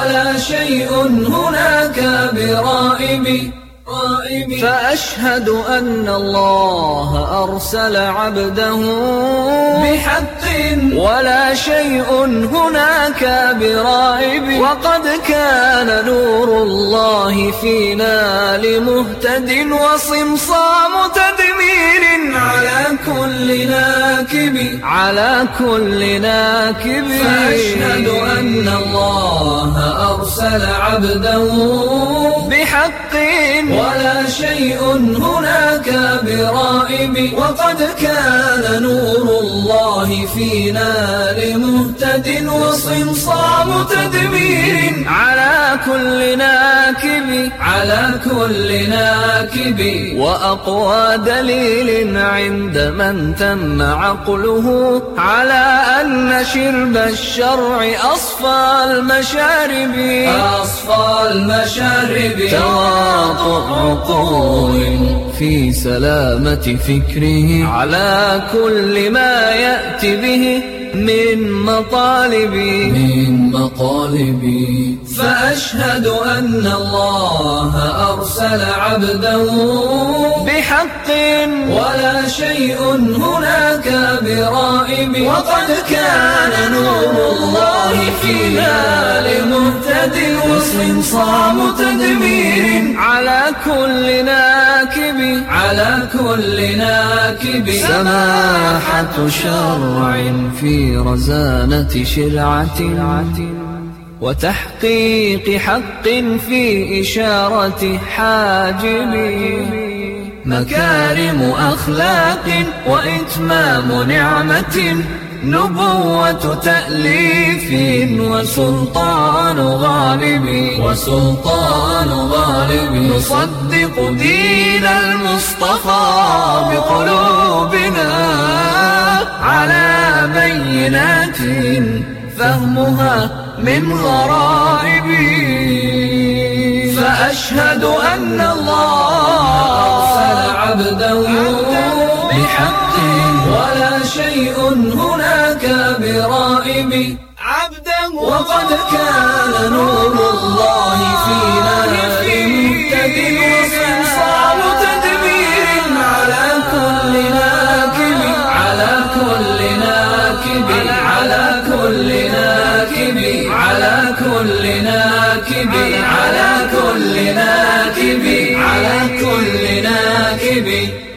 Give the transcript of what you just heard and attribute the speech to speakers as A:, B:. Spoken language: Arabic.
A: ولا شيء هناك برائب فأشهد أن الله أرسل عبده بحق ولا شيء هناك برائب. وقد كان نور الله فينا لمهتد وصمصام تدمير. على كل ناكب فأشهد أن الله أرسل عبده. بحق. ولا شيء هناك برائب وقد كان نور الله فينا لمهتد وصمصام تدمير. على كل ناكب على كل ناكب. وأقوى دليل عند من تم عقله. على أن شرب الشرع أصفى المشارب. أصفى المشارب. تواطؤ عقول في سلامة فكره على كل ما يأتي به من مطالبي من مطالبي فأشهد أن الله أرسل عبده بحق ولا شيء هناك برائب. وقد كان نور الله فينا لمهتد وصمصام تدمير. على كل ناكب على كل ناكب. سماحة شرع في رزانة شرعة وتحقيق حق في إشارة حاجب. مكارم أخلاق وإتمام نعمة نبوة تأليف وسلطان غالب وسلطان غالب. نصدق دين المصطفى بقلوبنا على بينات فهمها من غرائب. فأشهد أن الله عبده بحق ولا شيء هناك برائب. عبدا وقد كان نور الله فينا لمهتد وصمصام تدبير على كل ناكب. على كل ناكب. على كل ناكب. على كل ناكب. على كل